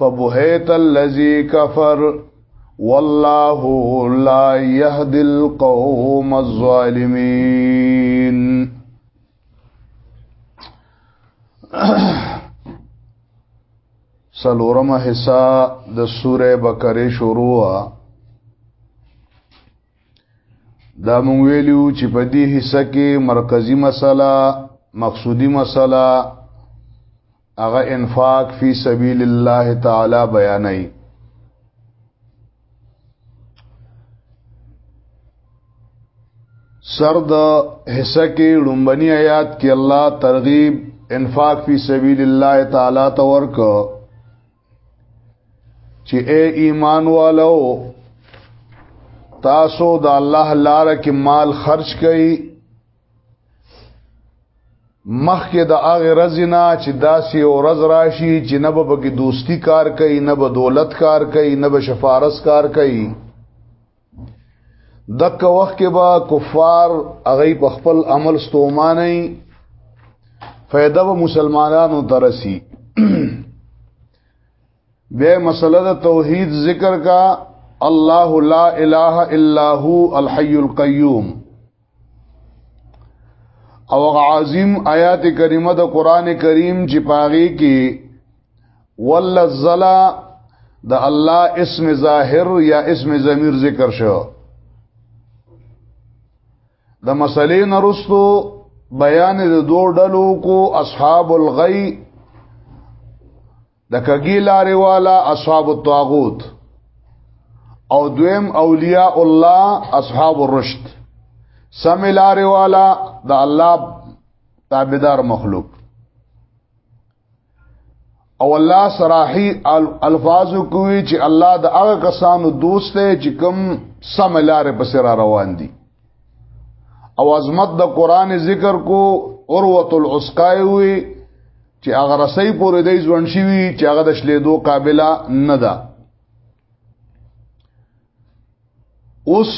فبهيت الذي كفر والله لا يهدي القوم الظالمين سلورم حصہ د سوره بقره شروع دا مونږ ویلو چې په دې حصہ کې مرکزی مسله مقصودی مسله هغه انفاق فی سبیل الله تعالی بیانای سر د حصہ کې لومبني آیات کې الله ترغیب انفاق فی سبیل الله تعالی ته ورک چې اے ایمان والو تاسو د الله لپاره کې مال خرج کړئ مخکې د هغه رزنا چې داسې او رز راشي چې نه به کې دوستی کار کوي نه به دولت کار کوي نه به شفارس کار کوي دک وخت کې به کفار هغه په خپل عمل ستومانه فائدہ به مسلمانانو ترسي به مسله د توحید ذکر کا الله لا اله الا هو الحي القيوم او عظیم آیات کریمه د قران کریم چې پاغي کې ولذلا د الله اسم ظاهر یا اسم ضمیر ذکر شو د مسلې نرستو بیان د دوه ډلو کو اصحاب الغی د کګی لارې والا اصحاب الطاغوت او دویم اولیاء الله اصحاب الرشد سم لارې والا د الله تابعدار مخلوق او الله صراحي الفاظ کوي چې الله د هغه کسانو دوست دی چې کوم سم لارې پسې را روان دي او عظمت د قران ذکر کو اوروه العسقای وی چې هغه رسۍ پورې د ژوند شي چې هغه د شلیدو قابلیت نه ده اوس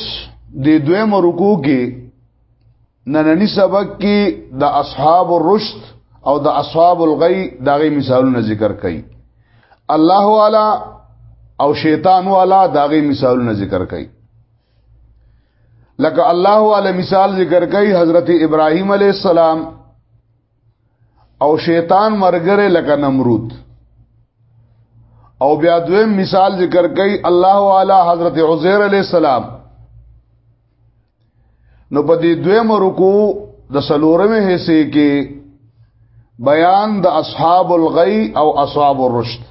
د دویم رکو کې نننی سبق کې د اصحاب الرشد او د اصحاب الغی دغه مثالونه ذکر کړي الله والا او شیطان والا دغه مثالونه ذکر کړي لکه الله والا مثال ذکر کړي حضرت ابراهیم علی السلام او شیطان مرګره لکه نمرود او بیا دویم مثال ذکر کوي الله والا حضرت عزیر علی السلام نو په دې دویم رکوع د سلورمه حصے کې بیان د اصحاب الغی او اصحاب الرشد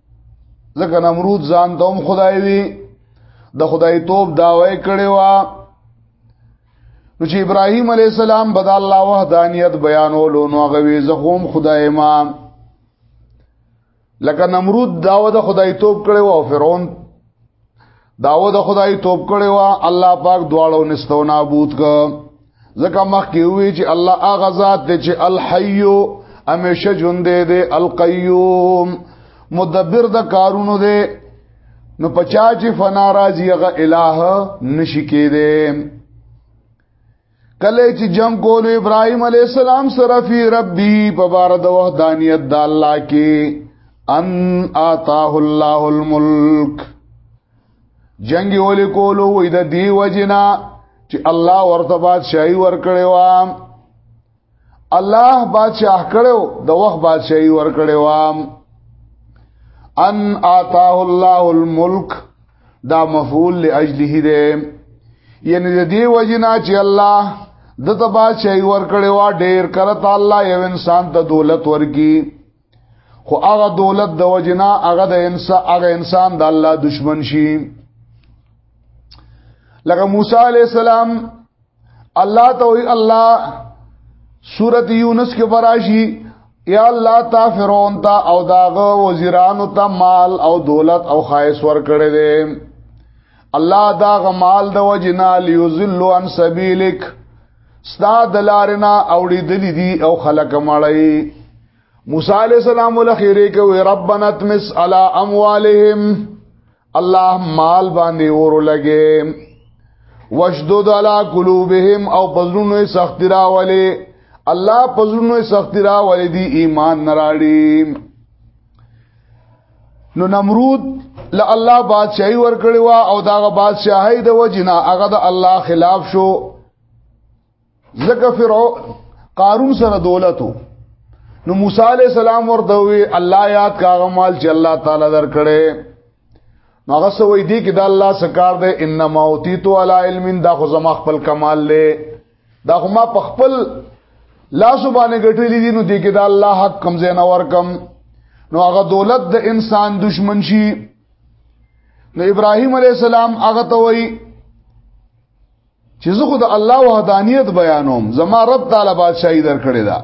ځکه نمرود ځان ته هم خدای وي د خدای توپ داوی کړي وا نو چې ابراهيم عليه السلام بد الله وحدانيت بیانولو نو غوي زخم خدای ما لکه نمرود داوه د خدای توپ کړي او فرعون داود خدای توپ کړي وا الله پاک دواړو نستو نابود ک ځکه مخ کې وی چې الله هغه ذات دی چې الحي همیشه ژوند دی القيوم مدبر د کارونو دی نو پچا چې فنا راځي هغه الہ نشی کېده کله چې جنگ کول ابراهيم عليه السلام سره فی ربي په بار د وحدانيت د الله کې ان آتاه الله الملک جنگ ول کول وې د دی وجنا چې الله ورته بادشاہي ورکړې و الله بادشاہ کړو د وخت بادشاہي ور کړو ان آتاه الله الملک دا مفعول لاجله ده یعنی د دې وجنا چې الله د تبا شي ور کړو ډېر کرت الله یو انسان ته دولت ورکی خو هغه دولت د وجنا هغه د انسان هغه انسان د الله دشمن شي لکه موسی علی السلام الله ته وی الله سورت یونس کې براشي یا الله تا فرعون تا او داغه وزیرانو ته مال او دولت او خایس ور کړی دی الله داغه مال د وجنا لیذل عن سبیلک ستا دلارنا اوړي دلی دی او خلق مړی موسی علیہ السلام ولخیره کوي ربنا تمس علی اموالهم الله مال باندې اور لګي وشدود علی قلوبهم او پزړونو سختی راولي الله پزړونو سختی راولي دی ایمان نراړي نو نمرود ل الله بادشاہي ورکړي وا او داغه بادشاہي د وجنا هغه د الله خلاف شو زکه فرعون قارون سره دولتو نو موسی علی السلام ورته وی الله یاد کاغه مال چې الله تعالی درکړي نو هغه سوې دی کې دا الله سکار دی انما اوتیتو علی علم دا خو زما خپل کمال له دا خو ما په خپل لاسو باندې ګټلې دي نو دې کې دا الله حق کم زین اور کم نو هغه دولت د انسان دشمن شي نو ابراهيم عليه السلام هغه ته وایي چې زه خو د الله وحدانیت بیانوم زما رب تعالی بادشاہي درکړې ده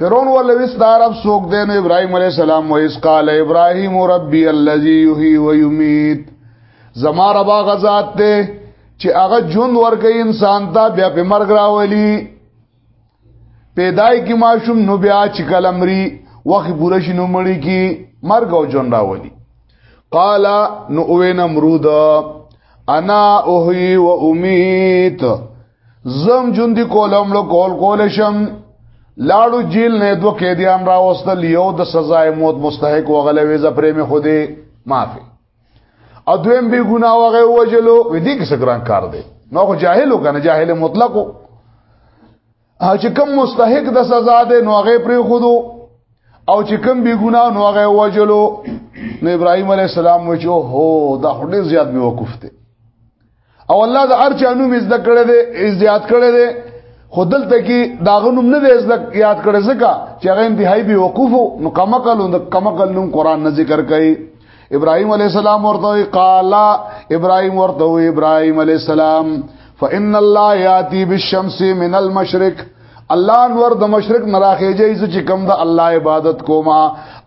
فرعون ولوي ستار رب سوک دین ابراهيم عليه السلام و اس قال ابراهيم ربي الذي يحيي ويميت زما رب غزاد ته چې هغه جون ورګي انسان ته بیا په مرګ راولي پیدای کی ماشوم نو بیا چې کلمري وخت پوره شي نو مړی کی مرګ او جون راولي قال نو اوه نمرود انا اوهي و اميت زم جون دی کولم لو کول کول شم لاړو جیل نه دو قیدیان راوستل یو د سزا موت مستحق وغلې وې زپرې مې خوده معافي او دویم بی ګناه وغه وجلو و دې کې سګران کار دی نو خو جاهل وکنه جاهل مطلق او چې کم مستحق د سزا ده نو هغه پرې خودو او چې کم بی ګناه نو هغه وجلو نو ابراهيم عليه السلام وچو هو دا خوري زیات به وقفته او الله د هر چا نوم زده کړی دی زیات کړی دی خو دلته کې دا غنوم نه دی زده یاد کړی ځکه چې هغه انتهایی به وقوف نو کمکل نو کمکل نوم قران نه ذکر کوي ابراهيم عليه السلام ورته قال ابراهيم ورته ابراهيم عليه السلام فان الله ياتي بالشمس من المشرق الله انور د مشرک نه راخېږي چې کوم د الله عبادت کوما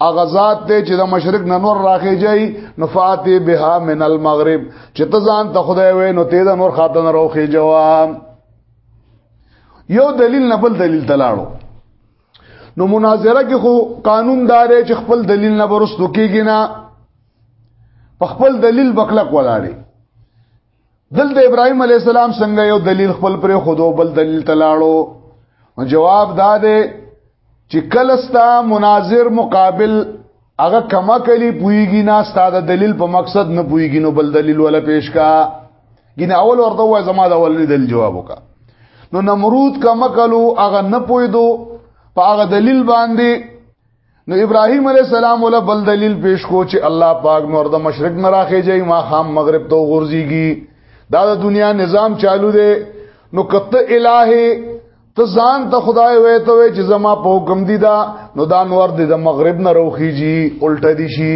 اغه ذات ته چې د مشرک نه نور راخېږي نفات بها من المغرب چې ته ځان ته خدای وې نو ته د نور خاطر نه روخې جواب یو دلیل نه بل دلیل تلاړو نو مناظره کې خو قانون دار چې خپل دلیل نه برستو کېږي نه په خپل دلیل بکلک ولاړي دلته ابراهيم عليه السلام څنګه یو دلیل خپل پر خودو بل دلیل تلاړو جواب دا دی چې کلستا مناظر مقابل هغه کما کلی پویږي نه ستاده دلیل په مقصد نه پویږي نو بل دلیل ولا پیش کا ګین اول ورته وای زما دا ول دلیل جواب وکا نو نمرود کما کلو هغه نه پویدو په هغه دلیل باندې نو ابراهيم عليه السلام ول بل دلیل پیش کو چې الله پاک نور د مشرق نه راخې جاي ما خام مغرب ته غورځيږي دا د دنیا نظام چالو دی نو کته الہه ته ځان ته خدای وې ته وې چې زما په حکم دی دا نو دا نور دی د مغرب نه روخیږي الټه دي شي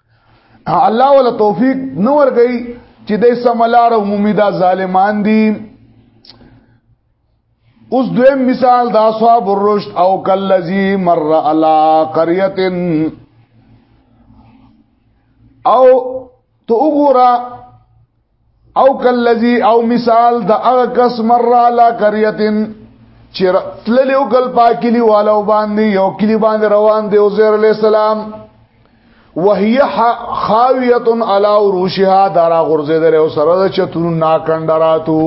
الله ولا توفیق نو ورګي چې د سملار عمومي دا ظالمان دي اوس دویم مثال دا اصحاب الرشد او کلذي مر علا قريه او تو وګوره او کلذي او مثال د هغه کس مره لا قريتن چې تللی او کل پاکلی والو باندې یو کلی باندې روان دی او زیر علی السلام وهي خاویه علی عروشها دارا غرزیدل او سره د چتون ناکندراتو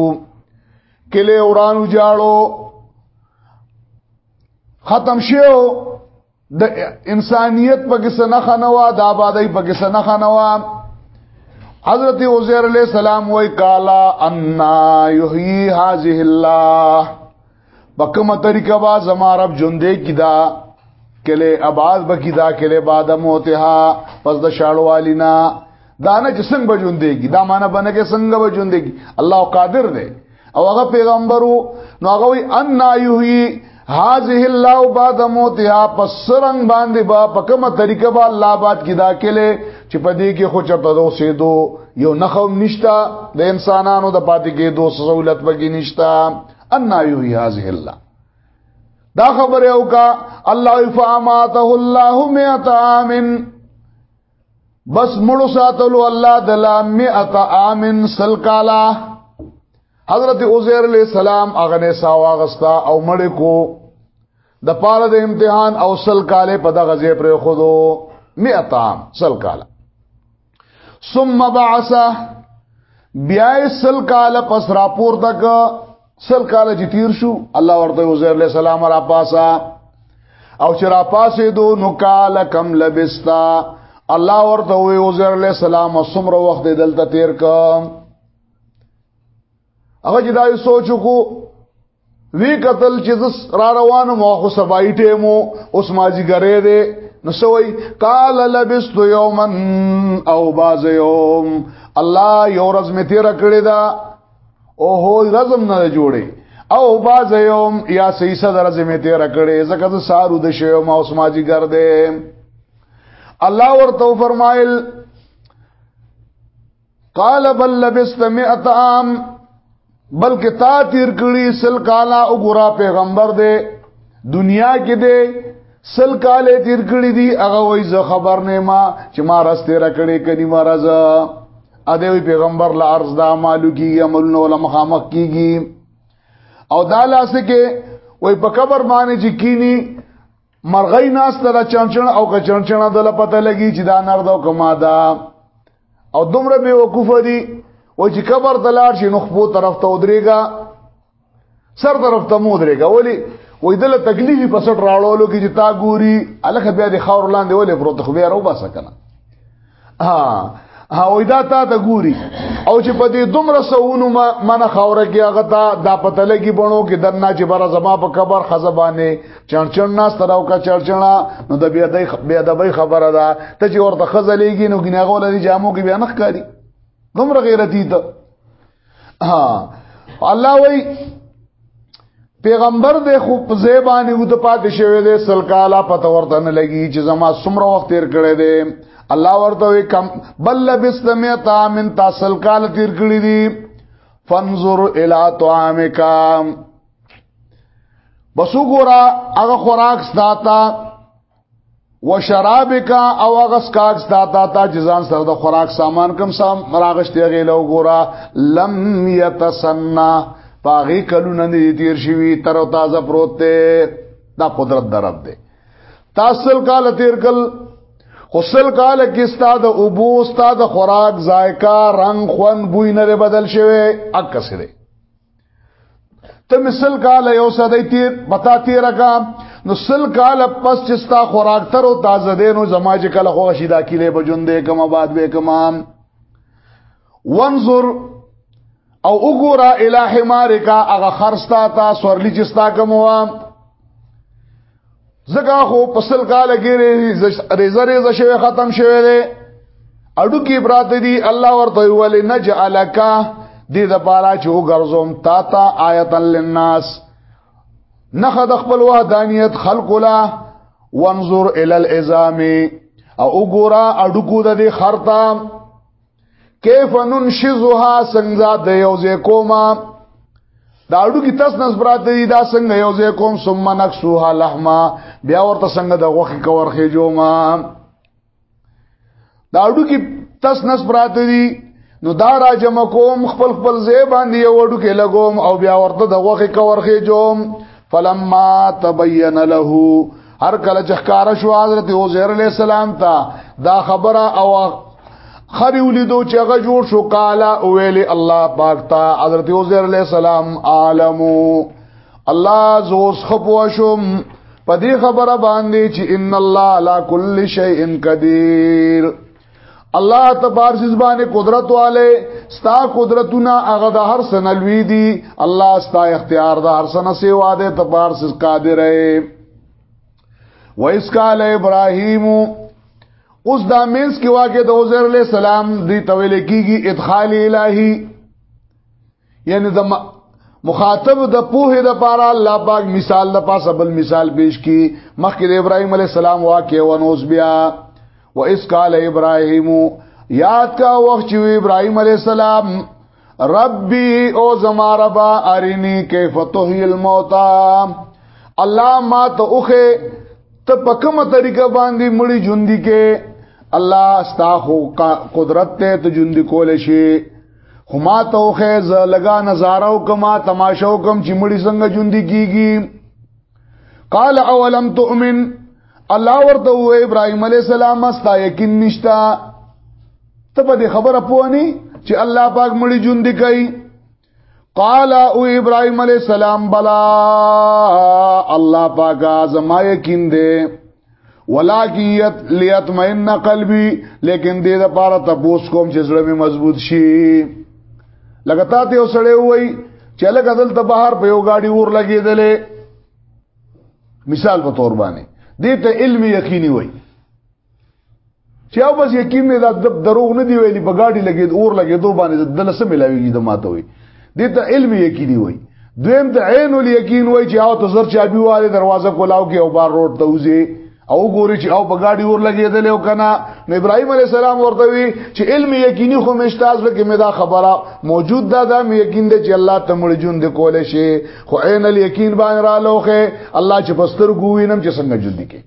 کله اورانو جاړو ختم شیو د انسانیت په کې سنخه نه وا د آبادی په کې سنخه نه وا حضرت عزیر علیہ السلام وای کالا ان یحیی هذه الله بکمه طریقه با زما رب ژوندې کیدا کله آباد بکیدا کله بعد موتها پس د شاړوالینا دا نه چې څنګه بجوندېږي دا معنی باندې کې څنګه بجوندېږي الله قادر دی او هغه پیغمبر وو نو هغه وی ان یحیی هذه الله بعد موتها پسرنګ باندې با په کومه طریقه با الله باد کی دا کله چې په دې کې خو چرته دو سیدو یو نخوم نشتا د انسانانو د پاتې کې دو سہولت بګی نشتا ان یحیی هذه الله دا خبره او کا الله فاماته الله مئات عامن بس مړو ساتلو الله د لامه اتا امن سل کالا حضرت عزیر علیہ السلام اغنه ساوا غستا او مړ کو د پاره د امتحان او سل کاله په دغه ځای پر خودو مئتام سل کاله ثم بعث بیا سل کاله پس راپور تک سل کال چې تیر شو الله ورته عزیر علیہ السلام را پاسا او چې را پاسې دو نو کال کم لبستا الله ورته وی عزیر علیہ السلام سمره وخت دلته تیر ک هغه چې دا سوچو کو وی قتل چې را روانو مو خو سبای ټیمو اوس ماځي غره دې نو سوي قال لبست يوما او باز يوم الله یو ورځ می تیر کړی دا او هو رزم نه جوړي او باز یوم یا سیسه درځه می تیر کړي زکه ز سارو د شیو ما اوس ما جی ګر دې الله ورته فرمایل قال بل لبست مئت عام بلکې تا تیر کړي سل کالا او ګرا پیغمبر دې دنیا کې دې سل کاله تیر کړی دی هغه وای زه خبر نه ما چې ما راسته را کړی کني ما راځه ا دې پیغمبر لا ارز دا مالو کیږي عملونه ولا مخامخ کیږي او دا لاس کې وای په قبر باندې چې کینی مرغی ناس ته چنچن او که چنچن د لپته لګي چې دا نر دا کما دا او دومره به وقوف دي او چې قبر دلار شي نخبو طرف ته ودرېګا سر طرف ته مو درېګا ولی وې دله تکلیف په سټ راړولو کې چې تا ګوري الکه بیا د خاور لاندې ولې پروت خو بیا راو باسه کنه ها ها وې دا تا ته ګوري او چې په دې دومره سونو ما من خوره کې هغه تا دا پته لګي بڼو کې دنا چې بر زما په قبر خزبانه چړچړ ناس تراو کا چړچړا نو د بیا د بیا د بی خبره ده ته چې ورته خزلېږي نو ګناغول دي جامو کې بیا نخ کاری دومره غیرتی ته ها الله وی پیغمبر د خو په زیبانی و د پاتې شوی دی سل کاله پته ورته نه لګي چې زما څومره وخت تیر کړی دی الله ورته وی کم بل لبست میتا من تاسل کاله تیر کړی دی فانظر الی طعامک بسو ګورا هغه خوراک ستا و شرابک او هغه سکاک ستا تا تا چې ځان سره د خوراک سامان کم سام راغشتي غیله وګوره لم یتسنا پاغي کلونه دې تیر شوی تر او تازه پروت دی دا قدرت درب دی تاسل کال تیر کل خسل کال کې ستا د ابو ستا د خوراک ذایقه رنگ خون بوی نه بدل شوی اکه سره ته مثال کال یو سدی تیر بتا تیر کا نو سل کال پس چې ستا خوراک تر او تازه دینو زما چې کله خو شیدا کیلې بجوندې کما بعد به کما وانظر او وګورا الہ مارکا هغه خرستا تا سورلی چې ستا کوم زګه خو پسل کال کې ریزه ریزه شوی ختم شوی دی اډو کې برات دی الله ورته ویل نجعلک دې د پاره چې وګرځوم تا تا آیتن للناس نخه د خپل وحدانیت خلق لا وانظر ال الازام او وګورا اډو کو د خرطام کیف ننشزها څنګه د یو ځای کوما دا اډو کې تاسو نس برات دي دا څنګه یو ځای کوم ثم نکسوها لحما بیا ورته څنګه د غوخي کور خېجو ما دا اډو کې تاسو نس برات دي نو دا را جمع کوم خپل خپل ځای باندې یو اډو کې لګوم او بیا ورته د غوخي کور خېجو فلما تبين له هر کله چې ښکارا شو حضرت عزیر علی السلام ته دا خبره او خری ولیدو چې هغه جوړ شو قالا ویل الله پاک تا حضرت عزیر علی السلام عالمو الله زوس خپو شوم په دې خبره باندې چې ان الله علی کل شیء قدیر الله تبارک زبانه قدرت والے ستا قدرتونه هغه د هر سن لوی دي الله ستا اختیار د هر سن سیوا ده تبارک قادر اے وایس کال ابراهیم اوس دا مینس کې واقع د عزر علی السلام دی تویل کیږي ادخال الهی یعنی د مخاطب د پوهه د پاره الله پاک مثال د پاسه بل مثال پیش کی مخکې د ابراهیم علی السلام واقع و نوز بیا و اس قال ابراهیم یاد کا وخت چې ابراهیم علی السلام ربي او زما ربا ارني کیف تحیی الموتى الله ما ته اوخه ته په کومه طریقه باندې مړی ژوند کې الله ستا خو قدرت ته ژوند کول شي خو ما ته خو ز لگا نظاره او کما تماشا او کم چې مړي څنګه ژوند کیږي قال اولم تؤمن الله ورته و ابراهيم عليه السلام استا یقین نشتا ته په خبره پوانی چې الله پاک مړي ژوند کوي قال او ابراهيم عليه السلام بلا الله پاک زما یقین دی ولاکیت لیتمئن قلبی لیکن دې د پاره تپوس کوم چې زړه مې مضبوط شي لکه تا ته وسړې وای چې لکه دلته بهر په یو گاډي ور لګېدلې مثال په تور باندې دې ته علم یقیني وای چې او بس یقین نه دا دروغ نه دی ویلي په گاډي لګید اور لګې دوه باندې د لسه ملاویږي د ماته وي دې ته علم یقیني وي دویم ته عین الیقین وي چې او تزر چابي واله دروازه کولاو کې او بار روټ ته وځي او ګوري چې او په گاډي اور لګېدل او کنه نو ابراهيم عليه السلام ورته وی چې علم یقیني خو مشتاز لکه مې دا خبره موجود ده دا مې یقین ده چې الله ته مړ جون دې کول شي خو عین الیقین باندې را لوخه الله چې پستر ګوینم چې څنګه جون دي کې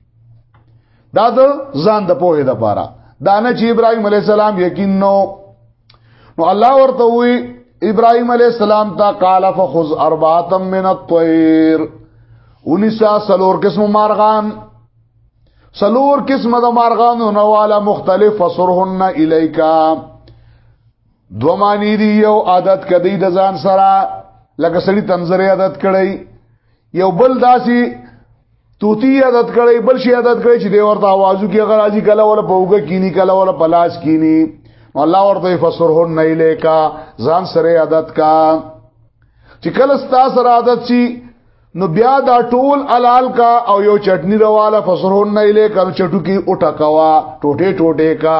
دا د ځان د پوهې د پاره دا نه چې ابراهيم عليه السلام یقین نو نو الله ورته وی ابراهيم عليه السلام تا قال فخذ اربعه من الطير انسا سلور قسم مارغان سلور قسم د مارغان نو والا مختلف فسرهن الیکا دو معنی دی یو عادت کدی د ځان سره لکه سړی تنظری عادت کړی یو بل داسي توتی عادت کړي بل شي عادت کړي چې دی ورته आवाजو کې اگر راځي کله ولا پوګه کینی کله ولا پلاس کینی الله ورته فسرهن نه لیکا ځان سره عادت کا چې کله ستا سره عادت شي نو بیا دا ټول الال کا او یو چټنی رواله فسرهن نه لیکا چټو کې اوټا کوا ټوټه ټوټه کا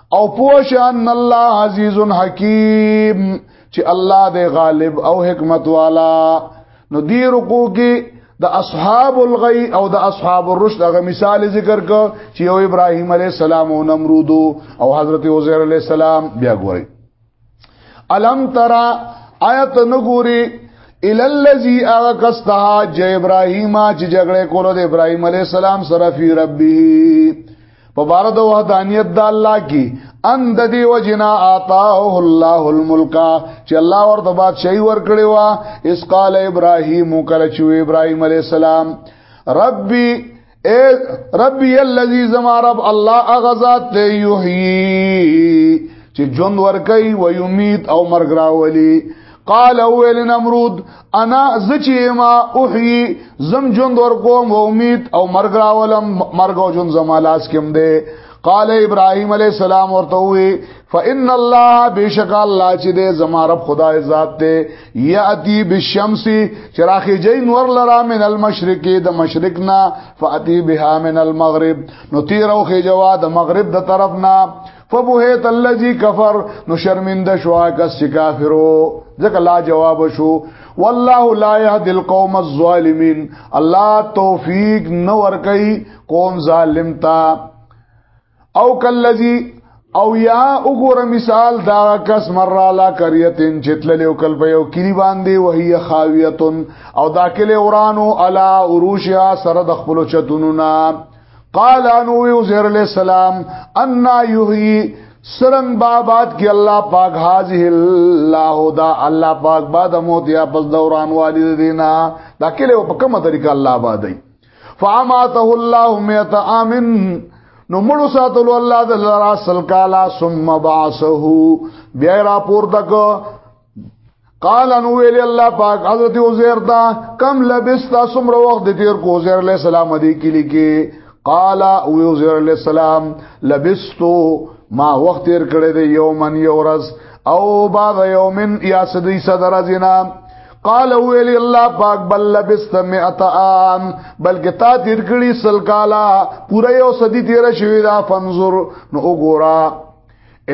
او پوش ان الله عزیز حکیم چې الله دې غالب او حکمت والا نو دی رکو کې د اصحاب الغی او د اصحاب الرشد هغه مثال ذکر کو چې یو ابراهیم علی السلام او نمرود او حضرت عزیر علی السلام بیا ګورئ الم ترا آیت نګوري ال الذي اغستا ج ابراهيم چې جګړه کولو د ابراهيم عليه السلام سره فی ربه په بار د وحدانیت د الله کی ان د دی وجنا آتاه الله الملک چې الله ورته بادشاہي ورکړي وا اس قال ابراهيم کله چې ابراهيم عليه السلام ربي اے ربی الذی زما رب الله اغزاد ته یحیی چې ژوند ورکي و یمیت او مرګ راولي قال اول نمرود انا زچی ما احیی زم ژوند ورکوم و امید او مرګ راولم مرګ او ژوند زما لاس کې هم دی قال ابراهيم عليه السلام ورته وي فإن الله بشک الله چې دې زما رب خدای ذات ته یاتی بالشمس چراخی جای نور لرا من المشرق د مشرقنا فاتی بها من المغرب نو تیرو خې جوا د مغرب د طرفنا فبهت الذي كفر نو شرمنده شو کس چې کافرو ځکه لا جواب شو والله لا يهدي القوم الظالمين الله توفيق نور کوي قوم ظالم ته او کلذي او یا وګوره مثال دا کس مره لا قريتن چتلل او کل په یو کلی باندې وهي خاویتن او داخله اورانو علا عروشها سره د خپل چتونو نا قال انو وزير عليه السلام ان يحيي سرن بابات کی الله پاک حاضر الله دا الله پاک بعد موت یا پس دوران والد دینا دا کله په کومه طریقه الله آبادای فاماته الله مئات امن نو مړو ساتلو الله د لرا سل کالا ثم بعثه بیا را پورته کو قال ان ویل الله پاک حضرت عزیر دا کم لبستا سمر وخت د تیر کو عزیر علیہ السلام دی کلی کې قال او عزیر علیہ السلام لبستو ما وخت تیر کړی دی یومن یورز او بعد یومن یا سدی صدر ازینا قال ویل الله پاک بل لبست مئت عام بلکې تا تیر کړي سل کالا پوره یو صدی تیر شوی دا فنظر نو وګورا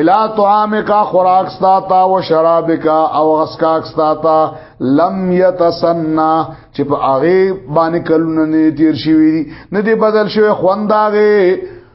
الا طعامک خوراک ستا او شرابک او غسکاک ستا لم یتسنا چې په هغه باندې کلونه نه تیر شوی نه دی بدل شوی خونداغه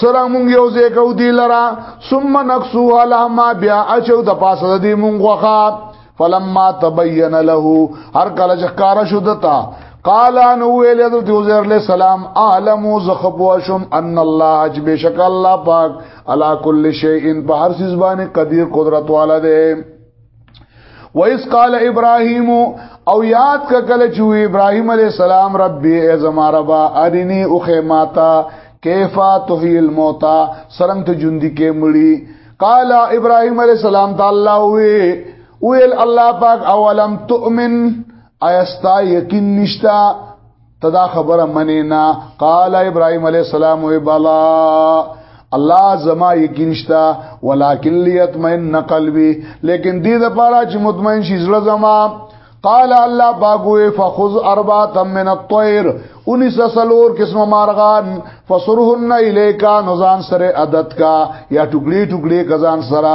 سره مونږ یو ځای کو دی لرا ثم نقصو علا ما بیا اچو د پاسه دی مونږ وخا فلما تبین له هر کله چې کار شو دتا قال ان ویل د دوزر له سلام عالم زخبوشم ان الله اجبشک الله پاک علا کل شیء په هر څه باندې قدیر قدرت والا دی وَإِذْ قَالَ إِبْرَاهِيمُ او یاد کا کله چې ابراهيم عليه السلام ربي ای زما ربا ارني او خیماتا کیفا تحیی الموتى سرنګ ته ژوند کې مړی قال ابراهيم عليه السلام تعالی وی ویل الله پاک اولم تؤمن ایستا یقین نشتا تدا خبره منی نه قال ابراهيم عليه السلام وی بلا الله زما یقین شتا ولکن لیتمن قلبی لیکن دې د پاره چې مطمئن شي زړه زما قال الله باغوي فخذ اربعه من الطير انیس سلور قسم مارغان فسرهن الیکا نزان سره عدد کا یا ټوکړي ټوکړي کزان سره